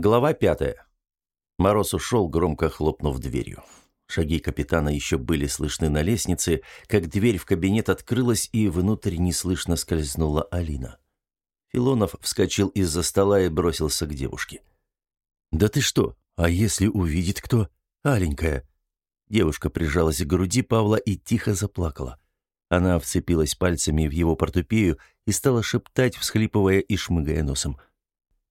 Глава пятая. Мороз ушел, громко хлопнув дверью. Шаги капитана еще были слышны на лестнице, как дверь в кабинет открылась, и внутрь неслышно скользнула Алина. Филонов вскочил из-за стола и бросился к девушке. «Да ты что? А если увидит кто? Аленькая!» Девушка прижалась к груди Павла и тихо заплакала. Она вцепилась пальцами в его портупею и стала шептать, всхлипывая и шмыгая носом.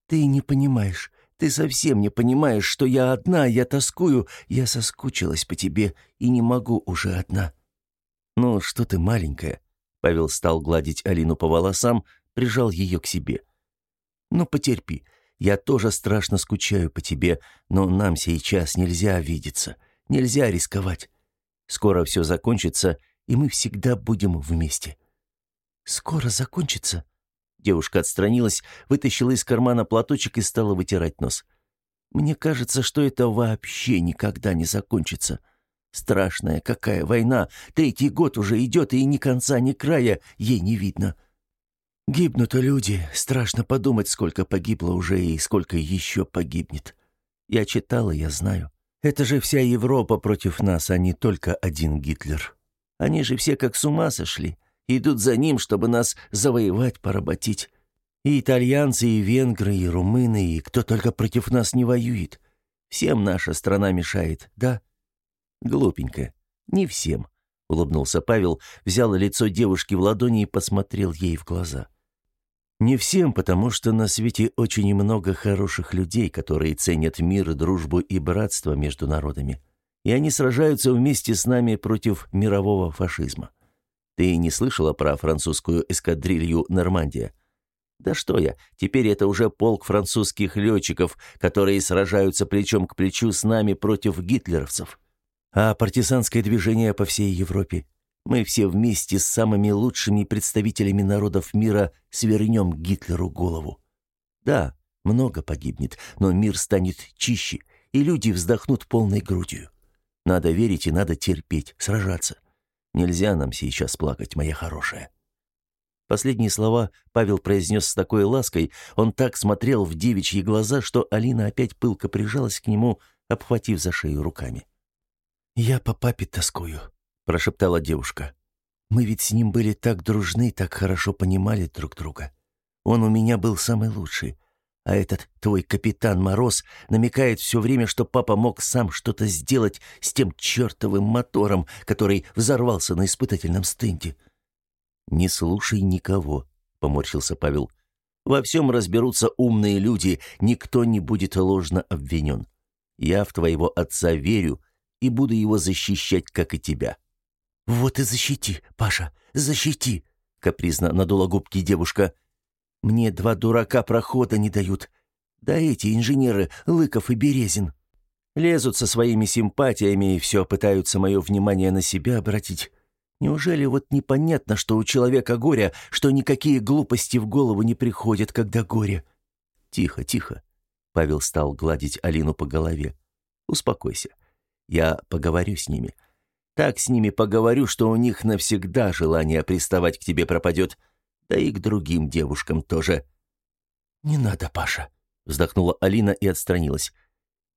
«Ты не понимаешь. Ты совсем не понимаешь, что я одна, я тоскую, я соскучилась по тебе и не могу уже одна». «Ну, что ты маленькая?» Павел стал гладить Алину по волосам, прижал ее к себе. «Ну, потерпи. Я тоже страшно скучаю по тебе, но нам сейчас нельзя видеться, нельзя рисковать. Скоро все закончится, и мы всегда будем вместе». «Скоро закончится?» Девушка отстранилась, вытащила из кармана платочек и стала вытирать нос. «Мне кажется, что это вообще никогда не закончится. Страшная какая война! Третий год уже идет, и ни конца, ни края ей не видно. Гибнут люди. Страшно подумать, сколько погибло уже и сколько еще погибнет. Я читала, я знаю. Это же вся Европа против нас, а не только один Гитлер. Они же все как с ума сошли идут за ним, чтобы нас завоевать, поработить. И итальянцы, и венгры, и румыны, и кто только против нас не воюет. Всем наша страна мешает, да? Глупенько. Не всем, — улыбнулся Павел, взял лицо девушки в ладони и посмотрел ей в глаза. Не всем, потому что на свете очень много хороших людей, которые ценят мир, дружбу и братство между народами. И они сражаются вместе с нами против мирового фашизма. Ты не слышала про французскую эскадрилью «Нормандия»? Да что я, теперь это уже полк французских летчиков, которые сражаются плечом к плечу с нами против гитлеровцев. А партизанское движение по всей Европе. Мы все вместе с самыми лучшими представителями народов мира свернем Гитлеру голову. Да, много погибнет, но мир станет чище, и люди вздохнут полной грудью. Надо верить и надо терпеть, сражаться. Нельзя нам сейчас плакать, моя хорошая». Последние слова Павел произнес с такой лаской, он так смотрел в девичьи глаза, что Алина опять пылко прижалась к нему, обхватив за шею руками. «Я по папе тоскую», — прошептала девушка. «Мы ведь с ним были так дружны, так хорошо понимали друг друга. Он у меня был самый лучший. А этот твой капитан Мороз намекает все время, что папа мог сам что-то сделать с тем чертовым мотором, который взорвался на испытательном стенде. «Не слушай никого», — поморщился Павел. «Во всем разберутся умные люди, никто не будет ложно обвинен. Я в твоего отца верю и буду его защищать, как и тебя». «Вот и защити, Паша, защити», — капризно надула губки девушка. Мне два дурака прохода не дают. Да эти инженеры, Лыков и Березин. Лезут со своими симпатиями и все пытаются мое внимание на себя обратить. Неужели вот непонятно, что у человека горе, что никакие глупости в голову не приходят, когда горе? Тихо, тихо. Павел стал гладить Алину по голове. Успокойся. Я поговорю с ними. Так с ними поговорю, что у них навсегда желание приставать к тебе пропадет да и к другим девушкам тоже. «Не надо, Паша», — вздохнула Алина и отстранилась.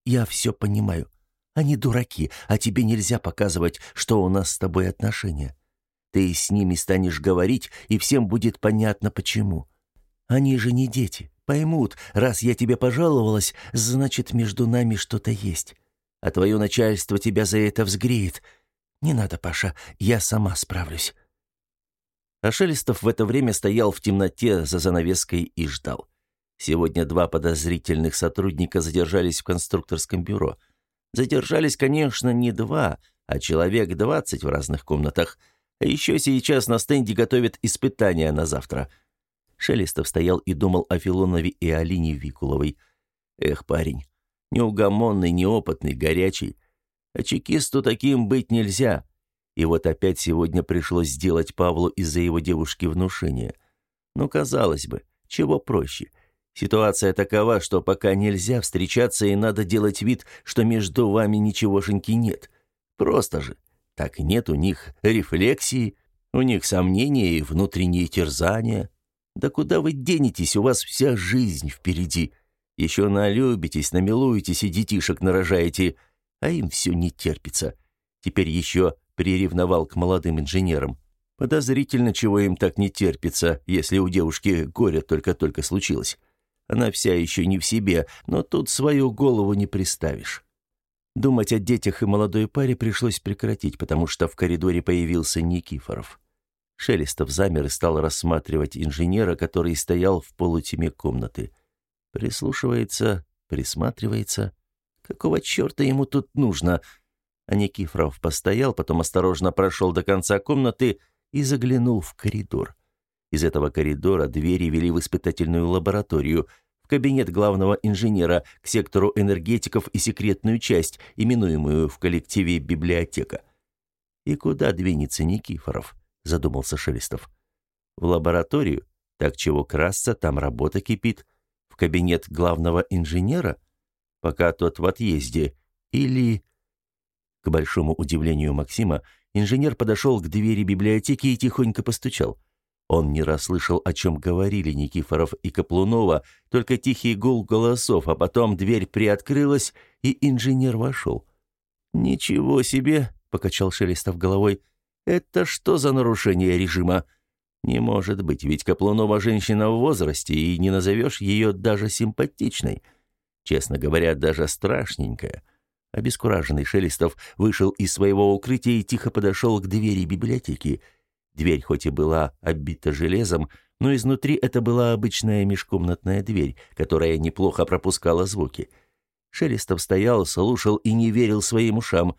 «Я все понимаю. Они дураки, а тебе нельзя показывать, что у нас с тобой отношения. Ты с ними станешь говорить, и всем будет понятно, почему. Они же не дети, поймут, раз я тебе пожаловалась, значит, между нами что-то есть. А твое начальство тебя за это взгреет. Не надо, Паша, я сама справлюсь». А Шелестов в это время стоял в темноте за занавеской и ждал. Сегодня два подозрительных сотрудника задержались в конструкторском бюро. Задержались, конечно, не два, а человек двадцать в разных комнатах. А еще сейчас на стенде готовят испытания на завтра. Шелестов стоял и думал о Филонове и Алине Викуловой. Эх, парень, неугомонный, неопытный, горячий. А чекисту таким быть нельзя. И вот опять сегодня пришлось сделать Павлу из-за его девушки внушение. Ну, казалось бы, чего проще. Ситуация такова, что пока нельзя встречаться и надо делать вид, что между вами ничегошеньки нет. Просто же. Так нет у них рефлексии, у них сомнения и внутренние терзания. Да куда вы денетесь, у вас вся жизнь впереди. Еще налюбитесь, намилуетесь и детишек нарожаете, а им все не терпится. Теперь еще приревновал к молодым инженерам. Подозрительно, чего им так не терпится, если у девушки горе только-только случилось. Она вся еще не в себе, но тут свою голову не приставишь. Думать о детях и молодой паре пришлось прекратить, потому что в коридоре появился Никифоров. Шелестов замер и стал рассматривать инженера, который стоял в полутьме комнаты. Прислушивается, присматривается. Какого черта ему тут нужно? А Никифоров постоял, потом осторожно прошел до конца комнаты и заглянул в коридор. Из этого коридора двери вели в испытательную лабораторию — кабинет главного инженера, к сектору энергетиков и секретную часть, именуемую в коллективе библиотека. «И куда двинется Никифоров?» – задумался Шелестов. «В лабораторию? Так чего красться, там работа кипит. В кабинет главного инженера? Пока тот в отъезде. Или...» К большому удивлению Максима, инженер подошел к двери библиотеки и тихонько постучал – он не расслышал, о чем говорили Никифоров и Каплунова, только тихий гул голосов, а потом дверь приоткрылась, и инженер вошел. «Ничего себе!» — покачал Шелестов головой. «Это что за нарушение режима? Не может быть, ведь Каплунова женщина в возрасте, и не назовешь ее даже симпатичной. Честно говоря, даже страшненькая». Обескураженный Шелестов вышел из своего укрытия и тихо подошел к двери библиотеки — Дверь хоть и была оббита железом, но изнутри это была обычная межкомнатная дверь, которая неплохо пропускала звуки. Шелестов стоял, слушал и не верил своим ушам.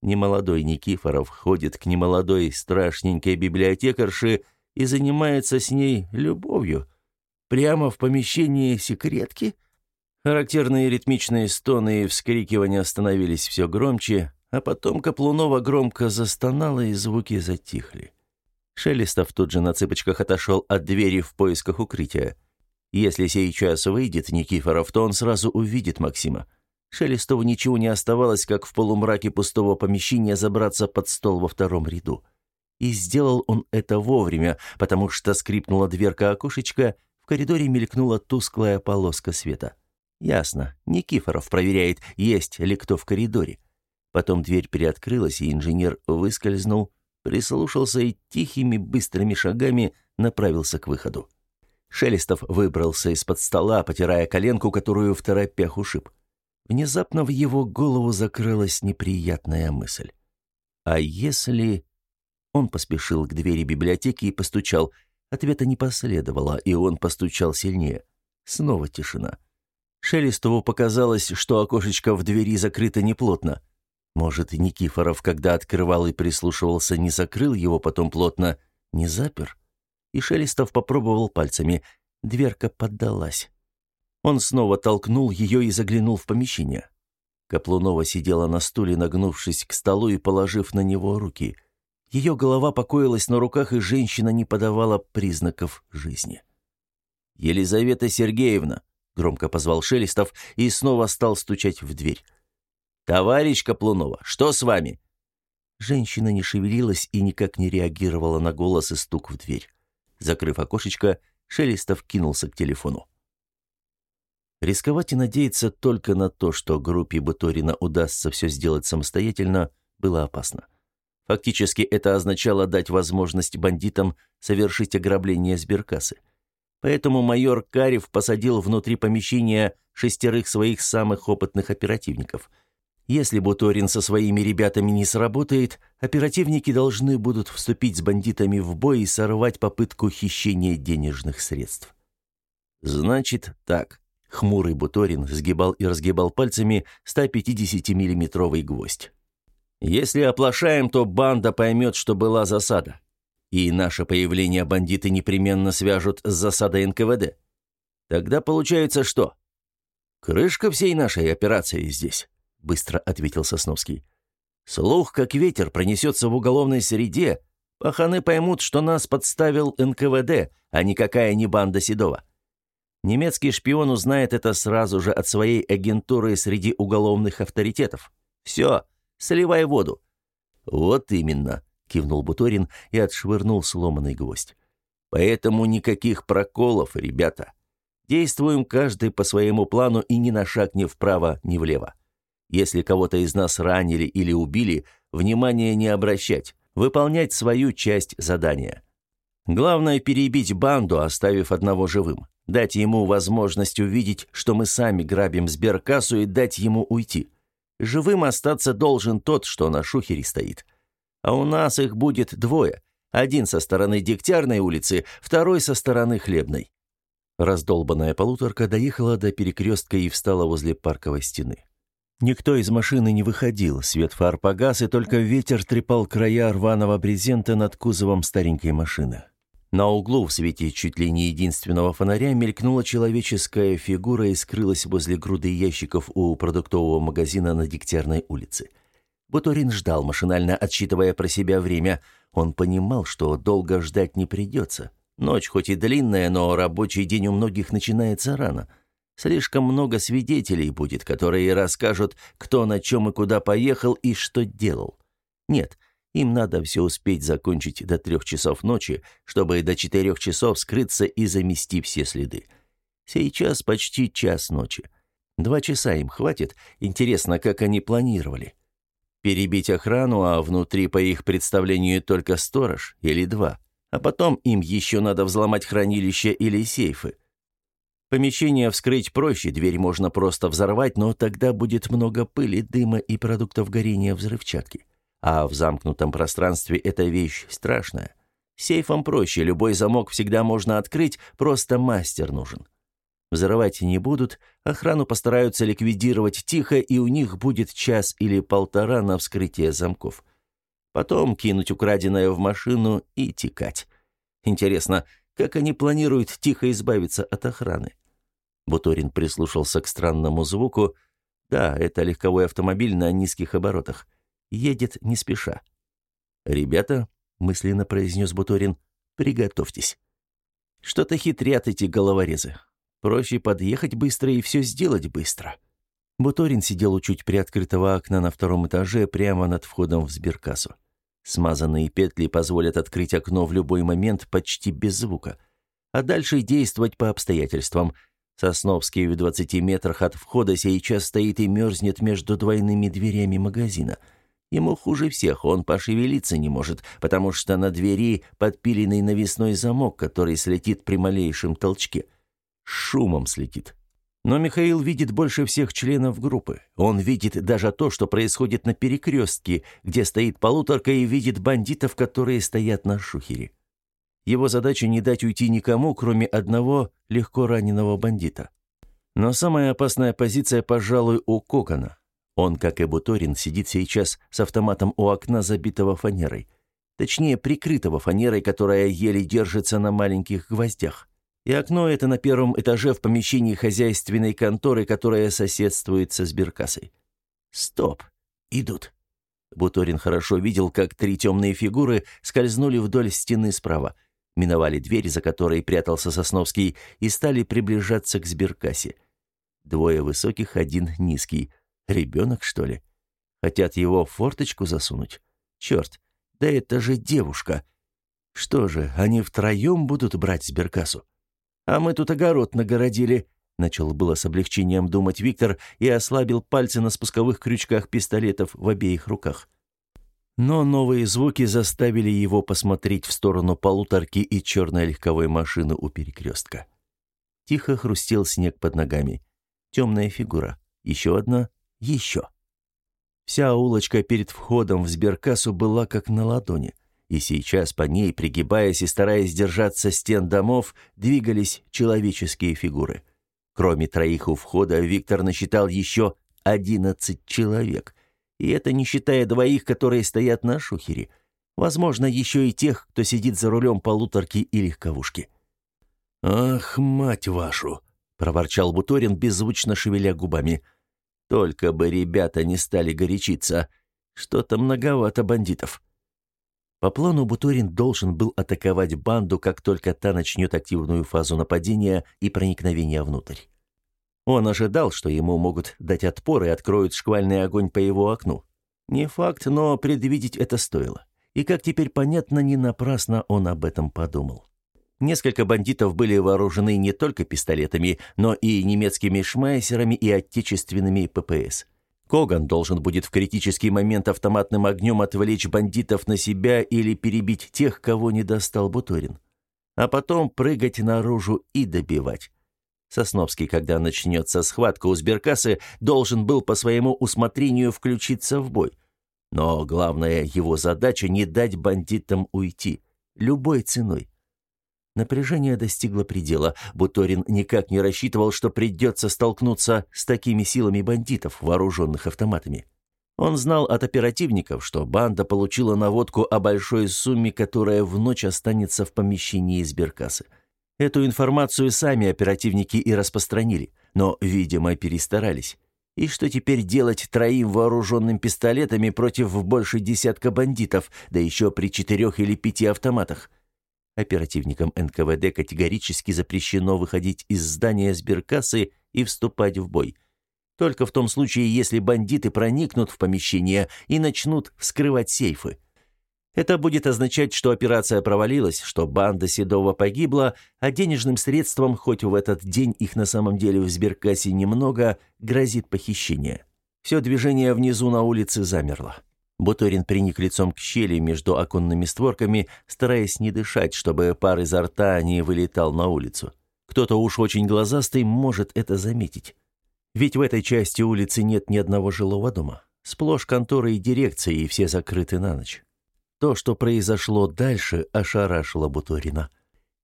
Немолодой Никифоров ходит к немолодой страшненькой библиотекарше и занимается с ней любовью. Прямо в помещении секретки? Характерные ритмичные стоны и вскрикивания становились все громче, а потом Каплунова громко застонала, и звуки затихли. Шелестов тут же на цыпочках отошел от двери в поисках укрытия. Если сейчас выйдет Никифоров, то он сразу увидит Максима. Шелестову ничего не оставалось, как в полумраке пустого помещения забраться под стол во втором ряду. И сделал он это вовремя, потому что скрипнула дверка окошечка, в коридоре мелькнула тусклая полоска света. Ясно, Никифоров проверяет, есть ли кто в коридоре. Потом дверь приоткрылась, и инженер выскользнул, прислушался и тихими быстрыми шагами направился к выходу. Шелестов выбрался из-под стола, потирая коленку, которую в торопях ушиб. Внезапно в его голову закрылась неприятная мысль. А если... Он поспешил к двери библиотеки и постучал. Ответа не последовало, и он постучал сильнее. Снова тишина. Шелестову показалось, что окошечко в двери закрыто неплотно. Может, Никифоров, когда открывал и прислушивался, не закрыл его потом плотно, не запер? И Шелестов попробовал пальцами. Дверка поддалась. Он снова толкнул ее и заглянул в помещение. Каплунова сидела на стуле, нагнувшись к столу и положив на него руки. Ее голова покоилась на руках, и женщина не подавала признаков жизни. «Елизавета Сергеевна!» — громко позвал Шелестов и снова стал стучать в дверь. «Товарищ Каплунова, что с вами?» Женщина не шевелилась и никак не реагировала на голос и стук в дверь. Закрыв окошечко, Шелестов кинулся к телефону. Рисковать и надеяться только на то, что группе Буторина удастся все сделать самостоятельно, было опасно. Фактически это означало дать возможность бандитам совершить ограбление сберкассы. Поэтому майор Карев посадил внутри помещения шестерых своих самых опытных оперативников – если Буторин со своими ребятами не сработает, оперативники должны будут вступить с бандитами в бой и сорвать попытку хищения денежных средств. Значит так. Хмурый Буторин сгибал и разгибал пальцами 150-миллиметровый гвоздь. Если оплошаем, то банда поймет, что была засада. И наше появление бандиты непременно свяжут с засадой НКВД. Тогда получается что? Крышка всей нашей операции здесь быстро ответил Сосновский. Слух, как ветер, пронесется в уголовной среде. Паханы поймут, что нас подставил НКВД, а никакая не банда Седова. Немецкий шпион узнает это сразу же от своей агентуры среди уголовных авторитетов. Все, сливай воду. Вот именно, кивнул Буторин и отшвырнул сломанный гвоздь. Поэтому никаких проколов, ребята. Действуем каждый по своему плану и ни на шаг ни вправо, ни влево. Если кого-то из нас ранили или убили, внимания не обращать, выполнять свою часть задания. Главное перебить банду, оставив одного живым. Дать ему возможность увидеть, что мы сами грабим сберкассу и дать ему уйти. Живым остаться должен тот, что на шухере стоит. А у нас их будет двое. Один со стороны Дегтярной улицы, второй со стороны Хлебной. Раздолбанная полуторка доехала до перекрестка и встала возле парковой стены. Никто из машины не выходил, свет фар погас, и только ветер трепал края рваного брезента над кузовом старенькой машины. На углу в свете чуть ли не единственного фонаря мелькнула человеческая фигура и скрылась возле груды ящиков у продуктового магазина на Дегтярной улице. Буторин ждал, машинально отсчитывая про себя время. Он понимал, что долго ждать не придется. Ночь хоть и длинная, но рабочий день у многих начинается рано. Слишком много свидетелей будет, которые расскажут, кто на чем и куда поехал и что делал. Нет, им надо все успеть закончить до трех часов ночи, чтобы до четырех часов скрыться и замести все следы. Сейчас почти час ночи. Два часа им хватит. Интересно, как они планировали. Перебить охрану, а внутри, по их представлению, только сторож или два. А потом им еще надо взломать хранилище или сейфы. Помещение вскрыть проще, дверь можно просто взорвать, но тогда будет много пыли, дыма и продуктов горения взрывчатки. А в замкнутом пространстве эта вещь страшная. Сейфом проще, любой замок всегда можно открыть, просто мастер нужен. Взрывать не будут, охрану постараются ликвидировать тихо, и у них будет час или полтора на вскрытие замков. Потом кинуть украденное в машину и текать. Интересно, как они планируют тихо избавиться от охраны? Буторин прислушался к странному звуку. Да, это легковой автомобиль на низких оборотах. Едет не спеша. «Ребята», — мысленно произнес Буторин, — «приготовьтесь». Что-то хитрят эти головорезы. Проще подъехать быстро и все сделать быстро. Буторин сидел у чуть приоткрытого окна на втором этаже прямо над входом в сберкассу. Смазанные петли позволят открыть окно в любой момент почти без звука. А дальше действовать по обстоятельствам. Сосновский в 20 метрах от входа сейчас стоит и мерзнет между двойными дверями магазина. Ему хуже всех, он пошевелиться не может, потому что на двери подпиленный навесной замок, который слетит при малейшем толчке. Шумом слетит. Но Михаил видит больше всех членов группы. Он видит даже то, что происходит на перекрестке, где стоит полуторка, и видит бандитов, которые стоят на шухере. Его задача не дать уйти никому, кроме одного легко раненого бандита. Но самая опасная позиция, пожалуй, у Кокона. Он, как и Буторин, сидит сейчас с автоматом у окна, забитого фанерой. Точнее, прикрытого фанерой, которая еле держится на маленьких гвоздях. И окно это на первом этаже в помещении хозяйственной конторы, которая соседствует со сберкассой. Стоп. Идут. Буторин хорошо видел, как три темные фигуры скользнули вдоль стены справа, миновали дверь, за которой прятался Сосновский, и стали приближаться к сберкассе. Двое высоких, один низкий. Ребенок, что ли? Хотят его в форточку засунуть? Черт, да это же девушка. Что же, они втроем будут брать сберкассу? А мы тут огород нагородили», — начал было с облегчением думать Виктор и ослабил пальцы на спусковых крючках пистолетов в обеих руках. Но новые звуки заставили его посмотреть в сторону полуторки и черной легковой машины у перекрестка. Тихо хрустел снег под ногами. Темная фигура. Еще одна. Еще. Вся улочка перед входом в сберкассу была как на ладони — и сейчас по ней, пригибаясь и стараясь держаться стен домов, двигались человеческие фигуры. Кроме троих у входа, Виктор насчитал еще одиннадцать человек. И это не считая двоих, которые стоят на шухере. Возможно, еще и тех, кто сидит за рулем полуторки и легковушки. «Ах, мать вашу!» — проворчал Буторин, беззвучно шевеля губами. «Только бы ребята не стали горячиться. Что-то многовато бандитов». По плану Буторин должен был атаковать банду, как только та начнет активную фазу нападения и проникновения внутрь. Он ожидал, что ему могут дать отпор и откроют шквальный огонь по его окну. Не факт, но предвидеть это стоило. И, как теперь понятно, не напрасно он об этом подумал. Несколько бандитов были вооружены не только пистолетами, но и немецкими шмайсерами и отечественными ППС. Коган должен будет в критический момент автоматным огнем отвлечь бандитов на себя или перебить тех, кого не достал Буторин. А потом прыгать наружу и добивать. Сосновский, когда начнется схватка у сберкассы, должен был по своему усмотрению включиться в бой. Но главная его задача — не дать бандитам уйти. Любой ценой. Напряжение достигло предела. Буторин никак не рассчитывал, что придется столкнуться с такими силами бандитов, вооруженных автоматами. Он знал от оперативников, что банда получила наводку о большой сумме, которая в ночь останется в помещении сберкассы. Эту информацию сами оперативники и распространили, но, видимо, перестарались. И что теперь делать троим вооруженным пистолетами против больше десятка бандитов, да еще при четырех или пяти автоматах? Оперативникам НКВД категорически запрещено выходить из здания сберкассы и вступать в бой. Только в том случае, если бандиты проникнут в помещение и начнут вскрывать сейфы. Это будет означать, что операция провалилась, что банда Седова погибла, а денежным средствам, хоть в этот день их на самом деле в сберкассе немного, грозит похищение. Все движение внизу на улице замерло. Буторин приник лицом к щели между оконными створками, стараясь не дышать, чтобы пар изо рта не вылетал на улицу. Кто-то уж очень глазастый может это заметить. Ведь в этой части улицы нет ни одного жилого дома. Сплошь конторы и дирекции, и все закрыты на ночь. То, что произошло дальше, ошарашило Буторина.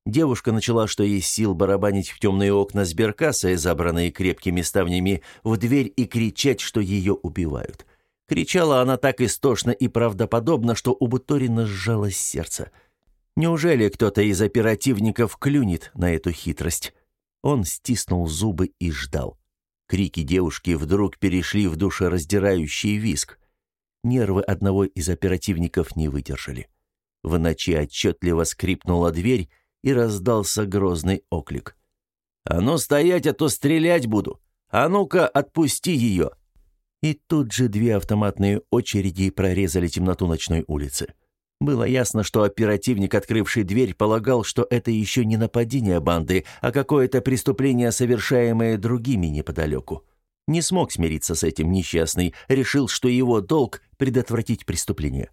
Девушка начала, что есть сил, барабанить в темные окна сберкассы, забранные крепкими ставнями, в дверь и кричать, что ее убивают. Кричала она так истошно и правдоподобно, что у Буторина сжалось сердце. Неужели кто-то из оперативников клюнет на эту хитрость? Он стиснул зубы и ждал. Крики девушки вдруг перешли в душераздирающий виск. Нервы одного из оперативников не выдержали. В ночи отчетливо скрипнула дверь, и раздался грозный оклик. «А ну стоять, а то стрелять буду! А ну-ка, отпусти ее!» И тут же две автоматные очереди прорезали темноту ночной улицы. Было ясно, что оперативник, открывший дверь, полагал, что это еще не нападение банды, а какое-то преступление, совершаемое другими неподалеку. Не смог смириться с этим несчастный, решил, что его долг — предотвратить преступление.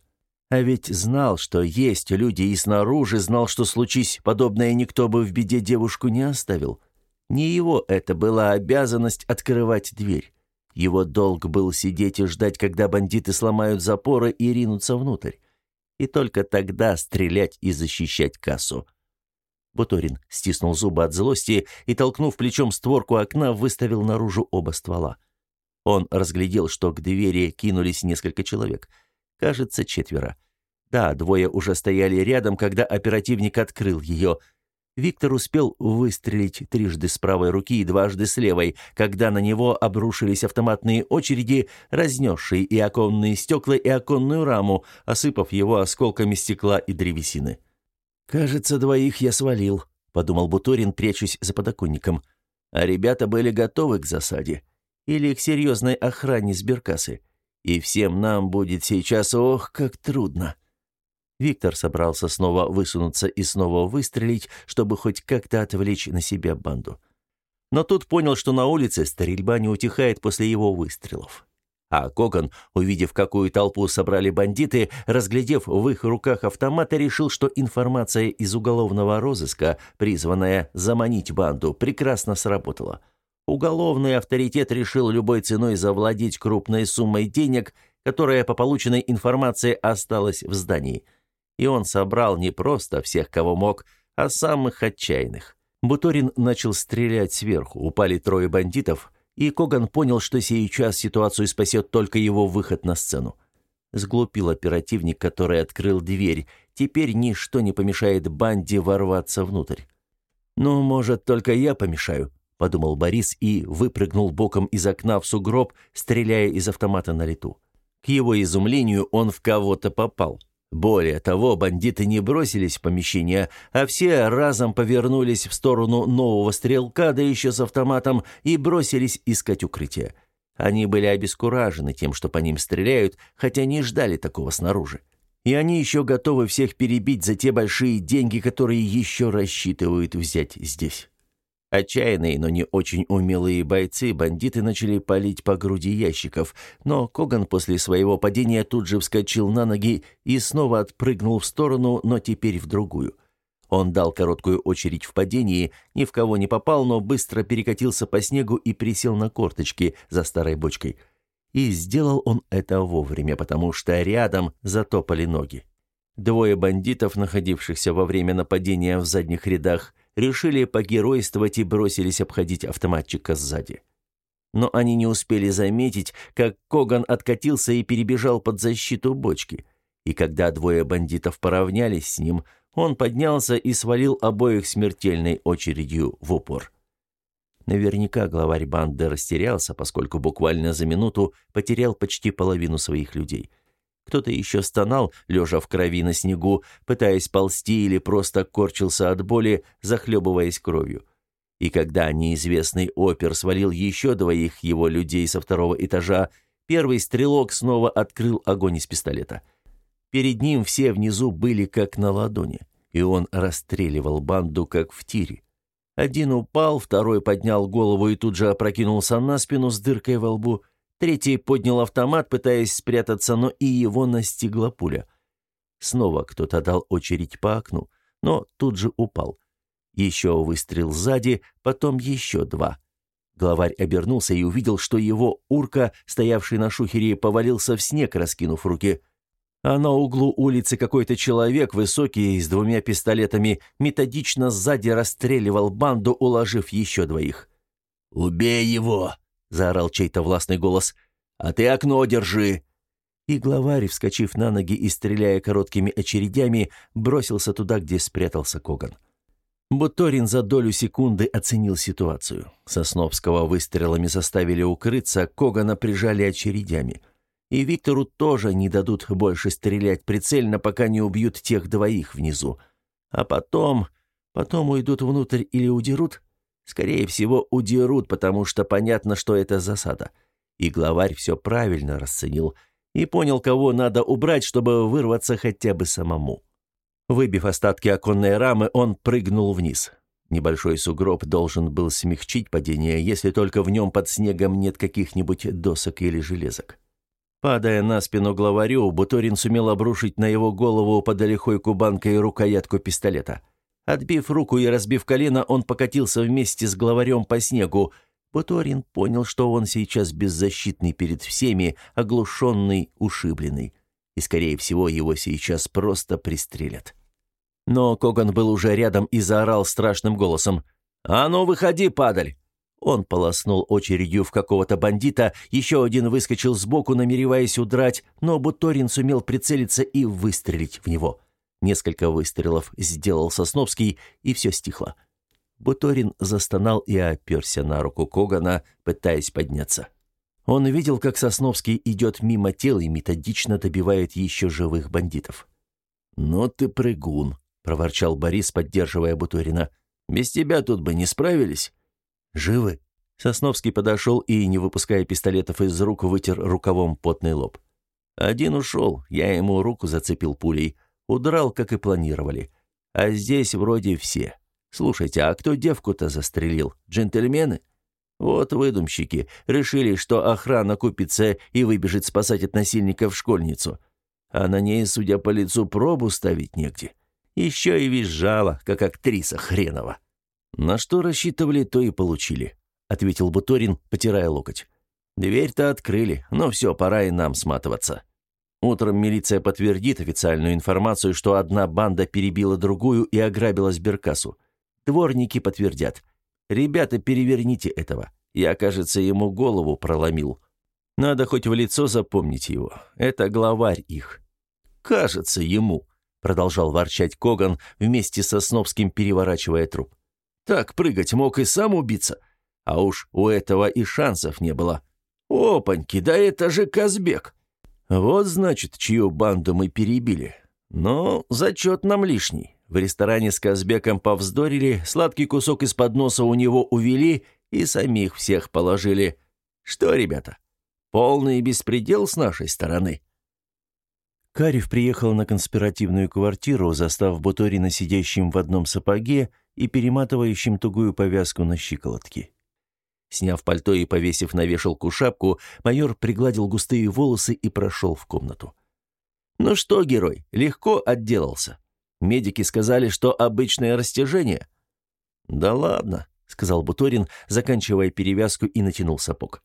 А ведь знал, что есть люди и снаружи, знал, что случись подобное, никто бы в беде девушку не оставил. Не его это была обязанность открывать дверь. Его долг был сидеть и ждать, когда бандиты сломают запоры и ринутся внутрь. И только тогда стрелять и защищать кассу. Буторин стиснул зубы от злости и, толкнув плечом створку окна, выставил наружу оба ствола. Он разглядел, что к двери кинулись несколько человек. Кажется, четверо. Да, двое уже стояли рядом, когда оперативник открыл ее – Виктор успел выстрелить трижды с правой руки и дважды с левой, когда на него обрушились автоматные очереди, разнесшие и оконные стекла, и оконную раму, осыпав его осколками стекла и древесины. «Кажется, двоих я свалил», — подумал Буторин, прячусь за подоконником. «А ребята были готовы к засаде. Или к серьезной охране сберкассы. И всем нам будет сейчас, ох, как трудно». Виктор собрался снова высунуться и снова выстрелить, чтобы хоть как-то отвлечь на себя банду. Но тут понял, что на улице стрельба не утихает после его выстрелов. А Коган, увидев, какую толпу собрали бандиты, разглядев в их руках автоматы, решил, что информация из уголовного розыска, призванная заманить банду, прекрасно сработала. Уголовный авторитет решил любой ценой завладеть крупной суммой денег, которая по полученной информации осталась в здании – и он собрал не просто всех, кого мог, а самых отчаянных. Буторин начал стрелять сверху, упали трое бандитов, и Коган понял, что сейчас ситуацию спасет только его выход на сцену. Сглупил оперативник, который открыл дверь. Теперь ничто не помешает банде ворваться внутрь. «Ну, может, только я помешаю», — подумал Борис и выпрыгнул боком из окна в сугроб, стреляя из автомата на лету. К его изумлению он в кого-то попал. Более того, бандиты не бросились в помещение, а все разом повернулись в сторону нового стрелка, да еще с автоматом, и бросились искать укрытие. Они были обескуражены тем, что по ним стреляют, хотя не ждали такого снаружи. И они еще готовы всех перебить за те большие деньги, которые еще рассчитывают взять здесь. Отчаянные, но не очень умелые бойцы, бандиты начали палить по груди ящиков, но Коган после своего падения тут же вскочил на ноги и снова отпрыгнул в сторону, но теперь в другую. Он дал короткую очередь в падении, ни в кого не попал, но быстро перекатился по снегу и присел на корточки за старой бочкой. И сделал он это вовремя, потому что рядом затопали ноги. Двое бандитов, находившихся во время нападения в задних рядах, решили погеройствовать и бросились обходить автоматчика сзади. Но они не успели заметить, как Коган откатился и перебежал под защиту бочки. И когда двое бандитов поравнялись с ним, он поднялся и свалил обоих смертельной очередью в упор. Наверняка главарь банды растерялся, поскольку буквально за минуту потерял почти половину своих людей – кто-то еще стонал, лежа в крови на снегу, пытаясь ползти или просто корчился от боли, захлебываясь кровью. И когда неизвестный опер свалил еще двоих его людей со второго этажа, первый стрелок снова открыл огонь из пистолета. Перед ним все внизу были как на ладони, и он расстреливал банду как в тире. Один упал, второй поднял голову и тут же опрокинулся на спину с дыркой во лбу – Третий поднял автомат, пытаясь спрятаться, но и его настигла пуля. Снова кто-то дал очередь по окну, но тут же упал. Еще выстрел сзади, потом еще два. Главарь обернулся и увидел, что его урка, стоявший на шухере, повалился в снег, раскинув руки. А на углу улицы какой-то человек, высокий, с двумя пистолетами, методично сзади расстреливал банду, уложив еще двоих. «Убей его!» — заорал чей-то властный голос. «А ты окно держи!» И главарь, вскочив на ноги и стреляя короткими очередями, бросился туда, где спрятался Коган. Буторин за долю секунды оценил ситуацию. Сосновского выстрелами заставили укрыться, Когана прижали очередями. И Виктору тоже не дадут больше стрелять прицельно, пока не убьют тех двоих внизу. А потом... потом уйдут внутрь или удерут, Скорее всего, удерут, потому что понятно, что это засада. И главарь все правильно расценил и понял, кого надо убрать, чтобы вырваться хотя бы самому. Выбив остатки оконной рамы, он прыгнул вниз. Небольшой сугроб должен был смягчить падение, если только в нем под снегом нет каких-нибудь досок или железок. Падая на спину главарю, Буторин сумел обрушить на его голову под лихой кубанкой рукоятку пистолета – Отбив руку и разбив колено, он покатился вместе с главарем по снегу. Буторин понял, что он сейчас беззащитный перед всеми, оглушенный, ушибленный. И, скорее всего, его сейчас просто пристрелят. Но Коган был уже рядом и заорал страшным голосом. «А ну, выходи, падаль!» Он полоснул очередью в какого-то бандита, еще один выскочил сбоку, намереваясь удрать, но Буторин сумел прицелиться и выстрелить в него. Несколько выстрелов сделал Сосновский, и все стихло. Буторин застонал и оперся на руку Когана, пытаясь подняться. Он видел, как Сосновский идет мимо тел и методично добивает еще живых бандитов. «Ну ты прыгун», — проворчал Борис, поддерживая Буторина. «Без тебя тут бы не справились». «Живы?» Сосновский подошел и, не выпуская пистолетов из рук, вытер рукавом потный лоб. «Один ушел, я ему руку зацепил пулей». Удрал, как и планировали. А здесь вроде все. Слушайте, а кто девку-то застрелил? Джентльмены? Вот выдумщики. Решили, что охрана купится и выбежит спасать от насильника в школьницу. А на ней, судя по лицу, пробу ставить негде. Еще и визжала, как актриса хренова. На что рассчитывали, то и получили, ответил Буторин, потирая локоть. Дверь-то открыли, но все, пора и нам сматываться. Утром милиция подтвердит официальную информацию, что одна банда перебила другую и ограбила сберкассу. Дворники подтвердят. Ребята, переверните этого. Я, кажется, ему голову проломил. Надо хоть в лицо запомнить его. Это главарь их. Кажется ему, продолжал ворчать Коган, вместе со Сновским переворачивая труп. Так прыгать мог и сам убиться. А уж у этого и шансов не было. Опаньки, да это же Казбек. Вот, значит, чью банду мы перебили. Но зачет нам лишний. В ресторане с Казбеком повздорили, сладкий кусок из-под носа у него увели и самих всех положили. Что, ребята, полный беспредел с нашей стороны?» Карев приехал на конспиративную квартиру, застав Буторина сидящим в одном сапоге и перематывающим тугую повязку на щиколотке. Сняв пальто и повесив на вешалку шапку, майор пригладил густые волосы и прошел в комнату. «Ну что, герой, легко отделался. Медики сказали, что обычное растяжение». «Да ладно», — сказал Буторин, заканчивая перевязку и натянул сапог.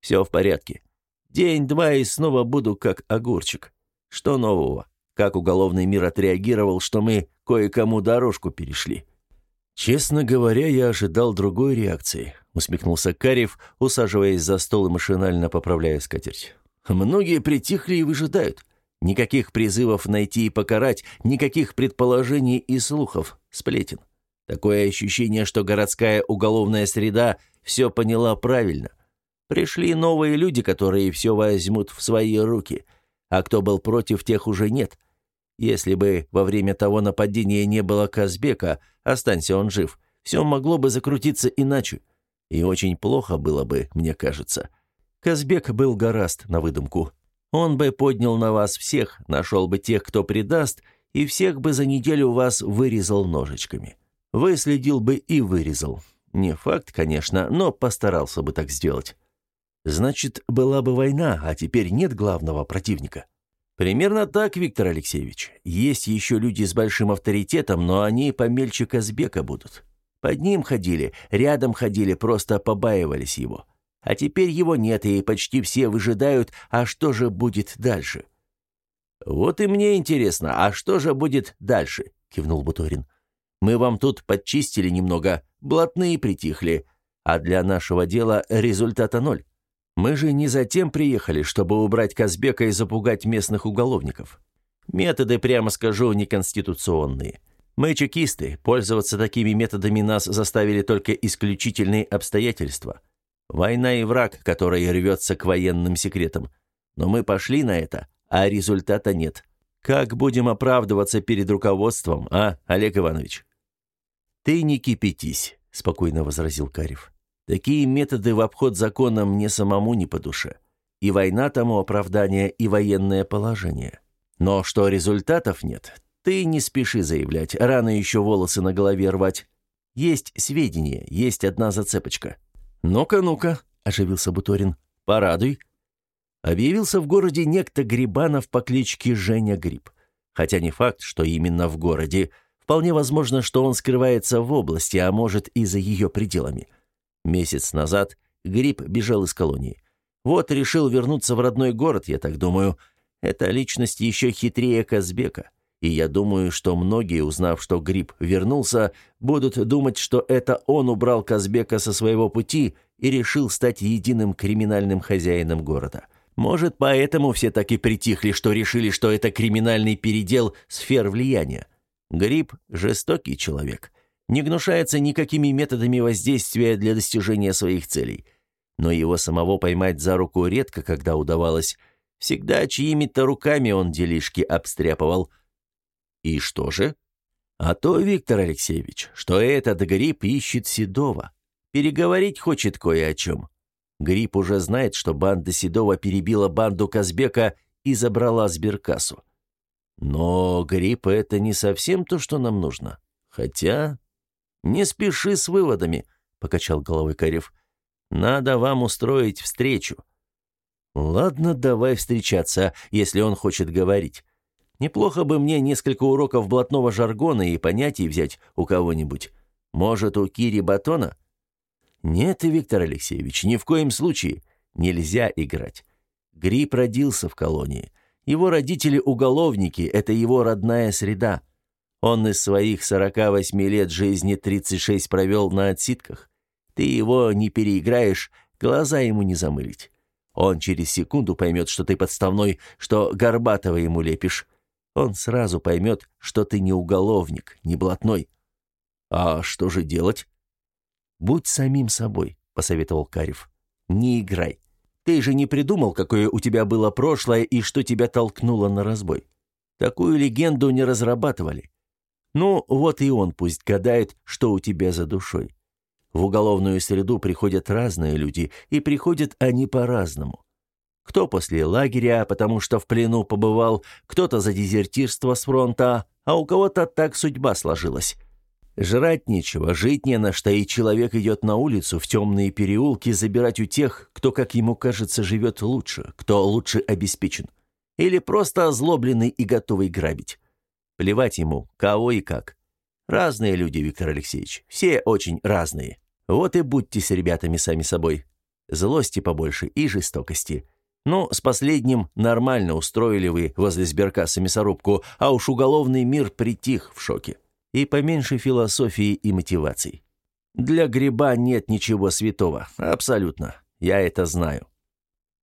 «Все в порядке. День-два и снова буду как огурчик. Что нового? Как уголовный мир отреагировал, что мы кое-кому дорожку перешли?» «Честно говоря, я ожидал другой реакции», — усмехнулся Карев, усаживаясь за стол и машинально поправляя скатерть. «Многие притихли и выжидают. Никаких призывов найти и покарать, никаких предположений и слухов, сплетен. Такое ощущение, что городская уголовная среда все поняла правильно. Пришли новые люди, которые все возьмут в свои руки, а кто был против, тех уже нет. Если бы во время того нападения не было Казбека, останься он жив, все могло бы закрутиться иначе. И очень плохо было бы, мне кажется. Казбек был гораст на выдумку. Он бы поднял на вас всех, нашел бы тех, кто предаст, и всех бы за неделю вас вырезал ножичками. Выследил бы и вырезал. Не факт, конечно, но постарался бы так сделать. Значит, была бы война, а теперь нет главного противника. Примерно так, Виктор Алексеевич. Есть еще люди с большим авторитетом, но они помельче Казбека будут. Под ним ходили, рядом ходили, просто побаивались его. А теперь его нет, и почти все выжидают, а что же будет дальше? Вот и мне интересно, а что же будет дальше? кивнул Буторин. Мы вам тут подчистили немного, блатные притихли, а для нашего дела результата ноль. Мы же не затем приехали, чтобы убрать Казбека и запугать местных уголовников. Методы, прямо скажу, неконституционные. Мы чекисты, пользоваться такими методами нас заставили только исключительные обстоятельства. Война и враг, который рвется к военным секретам. Но мы пошли на это, а результата нет. Как будем оправдываться перед руководством, а, Олег Иванович? Ты не кипятись, спокойно возразил Карев. Такие методы в обход закона мне самому не по душе. И война тому оправдание, и военное положение. Но что результатов нет, ты не спеши заявлять, рано еще волосы на голове рвать. Есть сведения, есть одна зацепочка. Ну-ка, ну-ка, оживился Буторин. Порадуй. Объявился в городе некто Грибанов по кличке Женя Гриб. Хотя не факт, что именно в городе. Вполне возможно, что он скрывается в области, а может и за ее пределами. Месяц назад Гриб бежал из колонии. Вот решил вернуться в родной город, я так думаю. Эта личность еще хитрее Казбека. И я думаю, что многие, узнав, что Гриб вернулся, будут думать, что это он убрал Казбека со своего пути и решил стать единым криминальным хозяином города. Может, поэтому все так и притихли, что решили, что это криминальный передел сфер влияния. Гриб – жестокий человек не гнушается никакими методами воздействия для достижения своих целей. Но его самого поймать за руку редко когда удавалось. Всегда чьими-то руками он делишки обстряпывал. И что же? А то, Виктор Алексеевич, что этот гриб ищет Седова. Переговорить хочет кое о чем. Гриб уже знает, что банда Седова перебила банду Казбека и забрала сберкассу. Но гриб — это не совсем то, что нам нужно. Хотя... «Не спеши с выводами», — покачал головой Карев. «Надо вам устроить встречу». «Ладно, давай встречаться, если он хочет говорить. Неплохо бы мне несколько уроков блатного жаргона и понятий взять у кого-нибудь. Может, у Кири Батона?» «Нет, Виктор Алексеевич, ни в коем случае. Нельзя играть. Гриб родился в колонии. Его родители уголовники, это его родная среда. Он из своих 48 лет жизни 36 провел на отсидках. Ты его не переиграешь, глаза ему не замылить. Он через секунду поймет, что ты подставной, что Горбатого ему лепишь. Он сразу поймет, что ты не уголовник, не блатной. А что же делать? Будь самим собой, посоветовал Карев. Не играй. Ты же не придумал, какое у тебя было прошлое и что тебя толкнуло на разбой. Такую легенду не разрабатывали. Ну, вот и он пусть гадает, что у тебя за душой. В уголовную среду приходят разные люди, и приходят они по-разному. Кто после лагеря, потому что в плену побывал, кто-то за дезертирство с фронта, а у кого-то так судьба сложилась. Жрать нечего, жить не на что, и человек идет на улицу в темные переулки забирать у тех, кто, как ему кажется, живет лучше, кто лучше обеспечен. Или просто озлобленный и готовый грабить. Плевать ему, кого и как. Разные люди, Виктор Алексеевич, все очень разные. Вот и будьте с ребятами сами собой. Злости побольше и жестокости. Ну, с последним нормально устроили вы возле сберкассы мясорубку, а уж уголовный мир притих в шоке и поменьше философии и мотиваций. Для гриба нет ничего святого, абсолютно. Я это знаю.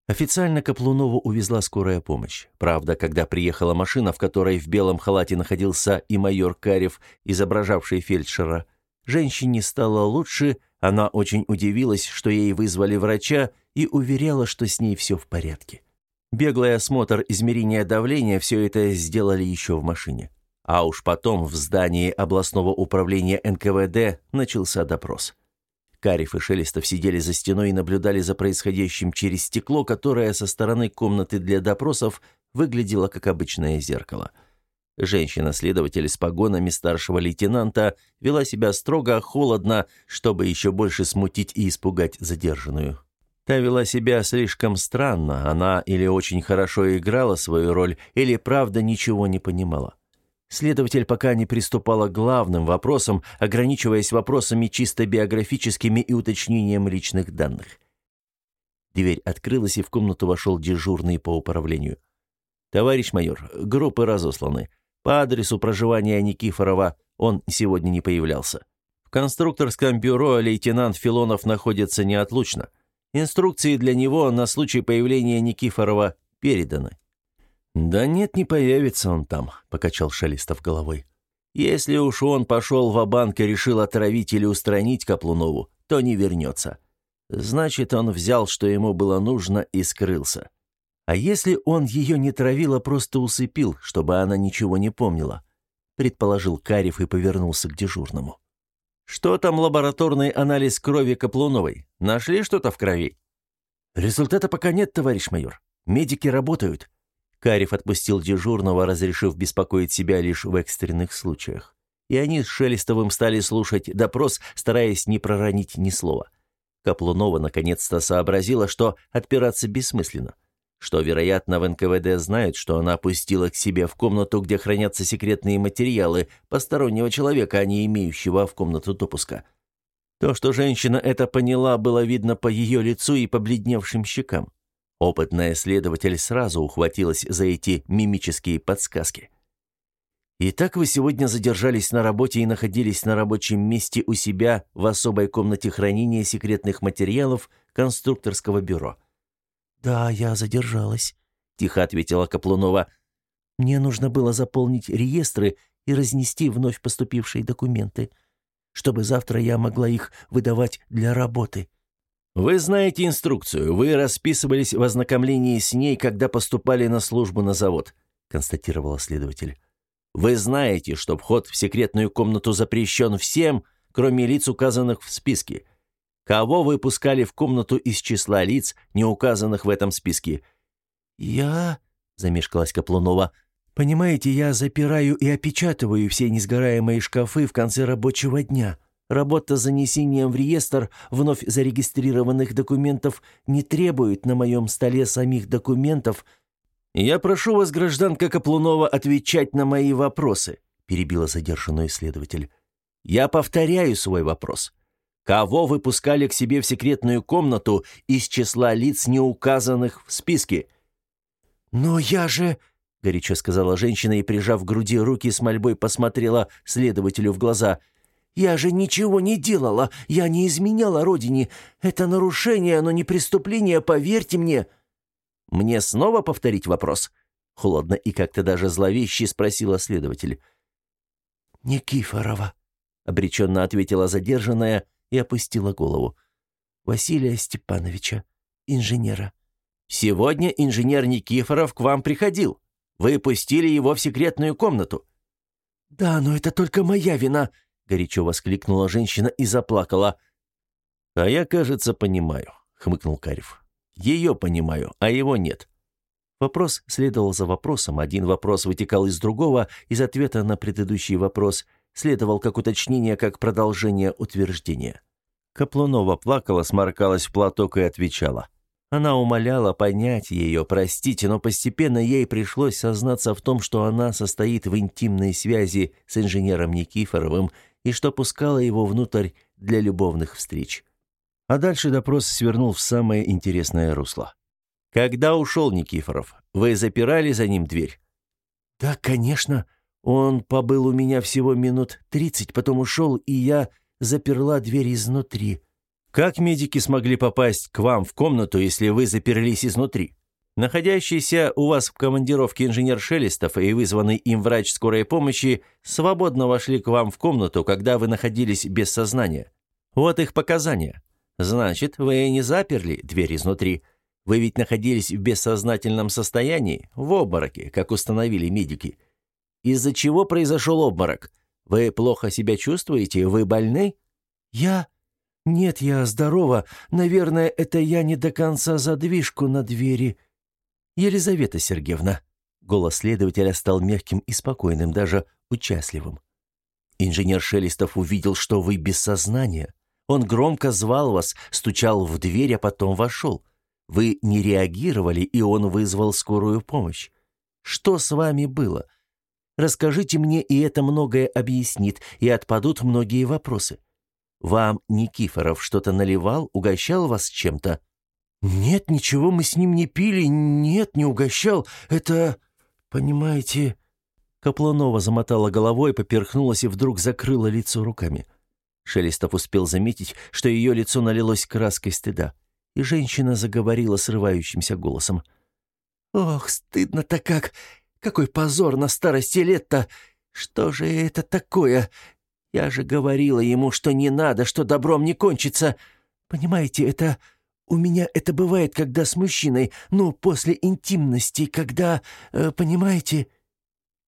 Официально Каплунову увезла скорая помощь. Правда, когда приехала машина, в которой в белом халате находился и майор Карев, изображавший фельдшера, женщине стало лучше, она очень удивилась, что ей вызвали врача и уверяла, что с ней все в порядке. Беглый осмотр измерения давления все это сделали еще в машине. А уж потом в здании областного управления НКВД начался допрос. Карев и Шелестов сидели за стеной и наблюдали за происходящим через стекло, которое со стороны комнаты для допросов выглядело как обычное зеркало. Женщина-следователь с погонами старшего лейтенанта вела себя строго, холодно, чтобы еще больше смутить и испугать задержанную. Та вела себя слишком странно, она или очень хорошо играла свою роль, или правда ничего не понимала. Следователь пока не приступала к главным вопросам, ограничиваясь вопросами чисто биографическими и уточнением личных данных. Дверь открылась, и в комнату вошел дежурный по управлению. «Товарищ майор, группы разосланы. По адресу проживания Никифорова он сегодня не появлялся. В конструкторском бюро лейтенант Филонов находится неотлучно. Инструкции для него на случай появления Никифорова переданы. «Да нет, не появится он там», — покачал Шелестов головой. «Если уж он пошел в банк и решил отравить или устранить Каплунову, то не вернется. Значит, он взял, что ему было нужно, и скрылся. А если он ее не травил, а просто усыпил, чтобы она ничего не помнила?» — предположил Карев и повернулся к дежурному. «Что там лабораторный анализ крови Каплуновой? Нашли что-то в крови?» «Результата пока нет, товарищ майор. Медики работают. Карев отпустил дежурного, разрешив беспокоить себя лишь в экстренных случаях. И они с Шелестовым стали слушать допрос, стараясь не проронить ни слова. Каплунова наконец-то сообразила, что отпираться бессмысленно. Что, вероятно, в НКВД знают, что она опустила к себе в комнату, где хранятся секретные материалы постороннего человека, а не имеющего в комнату допуска. То, что женщина это поняла, было видно по ее лицу и побледневшим щекам. Опытная следователь сразу ухватилась за эти мимические подсказки. «Итак, вы сегодня задержались на работе и находились на рабочем месте у себя в особой комнате хранения секретных материалов конструкторского бюро». «Да, я задержалась», — тихо ответила Каплунова. «Мне нужно было заполнить реестры и разнести вновь поступившие документы, чтобы завтра я могла их выдавать для работы». «Вы знаете инструкцию. Вы расписывались в ознакомлении с ней, когда поступали на службу на завод», — констатировала следователь. «Вы знаете, что вход в секретную комнату запрещен всем, кроме лиц, указанных в списке. Кого вы пускали в комнату из числа лиц, не указанных в этом списке?» «Я...» — замешкалась Каплунова. «Понимаете, я запираю и опечатываю все несгораемые шкафы в конце рабочего дня». Работа с занесением в реестр вновь зарегистрированных документов не требует на моем столе самих документов. «Я прошу вас, гражданка Каплунова, отвечать на мои вопросы», перебила задержанную следователь. «Я повторяю свой вопрос. Кого вы пускали к себе в секретную комнату из числа лиц, не указанных в списке?» «Но я же...» — горячо сказала женщина и, прижав к груди руки, с мольбой посмотрела следователю в глаза — я же ничего не делала, я не изменяла родине. Это нарушение, но не преступление, поверьте мне». «Мне снова повторить вопрос?» — холодно и как-то даже зловеще спросила следователь. «Никифорова», — обреченно ответила задержанная и опустила голову. «Василия Степановича, инженера». «Сегодня инженер Никифоров к вам приходил. Вы пустили его в секретную комнату». «Да, но это только моя вина», горячо воскликнула женщина и заплакала. «А я, кажется, понимаю», — хмыкнул Карев. Ее понимаю, а его нет. Вопрос следовал за вопросом, один вопрос вытекал из другого, из ответа на предыдущий вопрос следовал как уточнение, как продолжение утверждения. Каплунова плакала, сморкалась в платок и отвечала. Она умоляла понять ее, простить, но постепенно ей пришлось сознаться в том, что она состоит в интимной связи с инженером Никифоровым и что пускала его внутрь для любовных встреч. А дальше допрос свернул в самое интересное русло. Когда ушел Никифоров, вы запирали за ним дверь? Да, конечно. Он побыл у меня всего минут тридцать, потом ушел, и я заперла дверь изнутри. Как медики смогли попасть к вам в комнату, если вы заперлись изнутри? Находящийся у вас в командировке инженер Шелестов и вызванный им врач скорой помощи свободно вошли к вам в комнату, когда вы находились без сознания. Вот их показания. Значит, вы не заперли дверь изнутри. Вы ведь находились в бессознательном состоянии, в обмороке, как установили медики. Из-за чего произошел обморок? Вы плохо себя чувствуете? Вы больны? Я? Нет, я здорова. Наверное, это я не до конца задвижку на двери. Елизавета Сергеевна. Голос следователя стал мягким и спокойным, даже участливым. Инженер Шелестов увидел, что вы без сознания. Он громко звал вас, стучал в дверь, а потом вошел. Вы не реагировали, и он вызвал скорую помощь. Что с вами было? Расскажите мне, и это многое объяснит, и отпадут многие вопросы. Вам Никифоров что-то наливал, угощал вас чем-то? Нет, ничего мы с ним не пили, нет, не угощал. Это, понимаете, Капланова замотала головой, поперхнулась и вдруг закрыла лицо руками. Шелестов успел заметить, что ее лицо налилось краской стыда и женщина заговорила срывающимся голосом. «Ох, стыдно-то как! Какой позор на старости лет-то! Что же это такое? Я же говорила ему, что не надо, что добром не кончится. Понимаете, это... У меня это бывает, когда с мужчиной, ну, после интимности, когда... Э, понимаете...»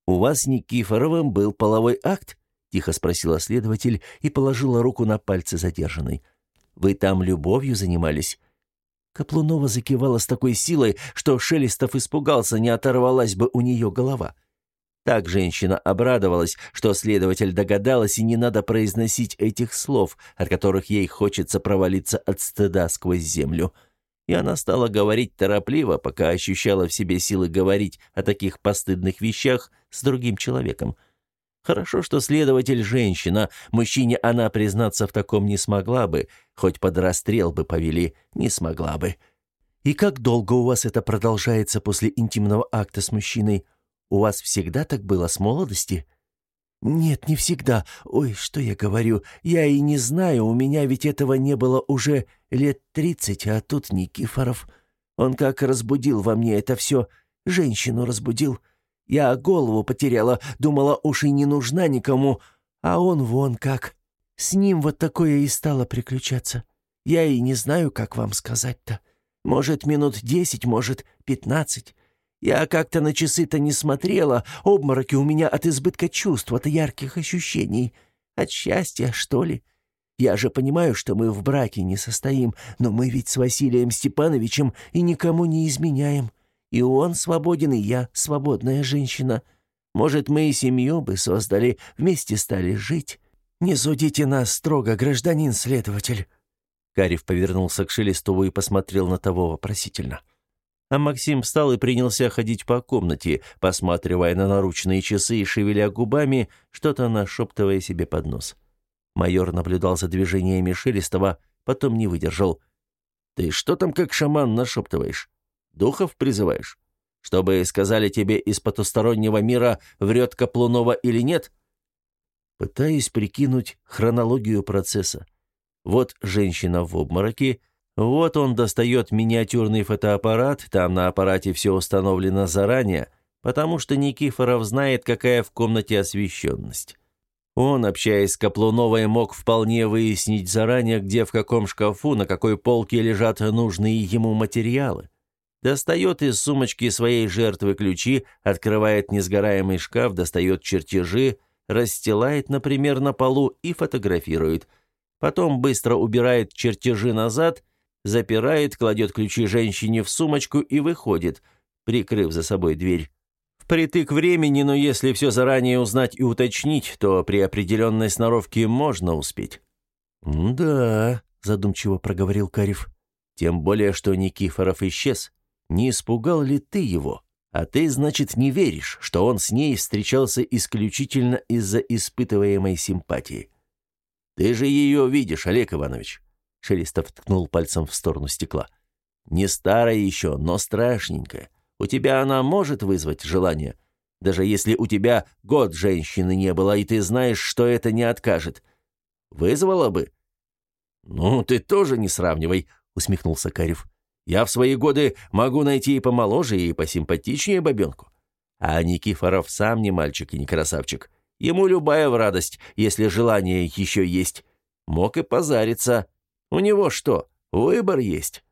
«У вас с Никифоровым был половой акт?» — тихо спросила следователь и положила руку на пальцы задержанной. «Вы там любовью занимались?» Каплунова закивала с такой силой, что Шелестов испугался, не оторвалась бы у нее голова. Так женщина обрадовалась, что следователь догадалась, и не надо произносить этих слов, от которых ей хочется провалиться от стыда сквозь землю. И она стала говорить торопливо, пока ощущала в себе силы говорить о таких постыдных вещах с другим человеком – Хорошо, что следователь женщина, мужчине она признаться в таком не смогла бы, хоть под расстрел бы повели, не смогла бы. И как долго у вас это продолжается после интимного акта с мужчиной? У вас всегда так было с молодости? Нет, не всегда. Ой, что я говорю? Я и не знаю, у меня ведь этого не было уже лет тридцать, а тут Никифоров. Он как разбудил во мне это все, женщину разбудил. Я голову потеряла, думала, уж и не нужна никому, а он вон как. С ним вот такое и стало приключаться. Я и не знаю, как вам сказать-то. Может, минут десять, может, пятнадцать. Я как-то на часы-то не смотрела, обмороки у меня от избытка чувств, от ярких ощущений. От счастья, что ли. Я же понимаю, что мы в браке не состоим, но мы ведь с Василием Степановичем и никому не изменяем. И он свободен, и я свободная женщина. Может, мы и семью бы создали, вместе стали жить. Не судите нас строго, гражданин-следователь». Карев повернулся к Шелестову и посмотрел на того вопросительно. А Максим встал и принялся ходить по комнате, посматривая на наручные часы и шевеля губами, что-то нашептывая себе под нос. Майор наблюдал за движениями Шелестова, потом не выдержал. «Ты что там как шаман нашептываешь?» Духов призываешь? Чтобы сказали тебе из потустороннего мира, врет Каплунова или нет? Пытаюсь прикинуть хронологию процесса. Вот женщина в обмороке, вот он достает миниатюрный фотоаппарат, там на аппарате все установлено заранее, потому что Никифоров знает, какая в комнате освещенность. Он, общаясь с Каплуновой, мог вполне выяснить заранее, где в каком шкафу, на какой полке лежат нужные ему материалы достает из сумочки своей жертвы ключи, открывает несгораемый шкаф, достает чертежи, расстилает, например, на полу и фотографирует. Потом быстро убирает чертежи назад, запирает, кладет ключи женщине в сумочку и выходит, прикрыв за собой дверь. Впритык времени, но если все заранее узнать и уточнить, то при определенной сноровке можно успеть». «Да», — задумчиво проговорил Карев. «Тем более, что Никифоров исчез. Не испугал ли ты его? А ты, значит, не веришь, что он с ней встречался исключительно из-за испытываемой симпатии. Ты же ее видишь, Олег Иванович». Шелестов ткнул пальцем в сторону стекла. «Не старая еще, но страшненькая. У тебя она может вызвать желание, даже если у тебя год женщины не было, и ты знаешь, что это не откажет. Вызвала бы?» «Ну, ты тоже не сравнивай», — усмехнулся Карев. «Я в свои годы могу найти и помоложе, и посимпатичнее бабенку. А Никифоров сам не мальчик и не красавчик. Ему любая в радость, если желание еще есть. Мог и позариться. У него что, выбор есть?»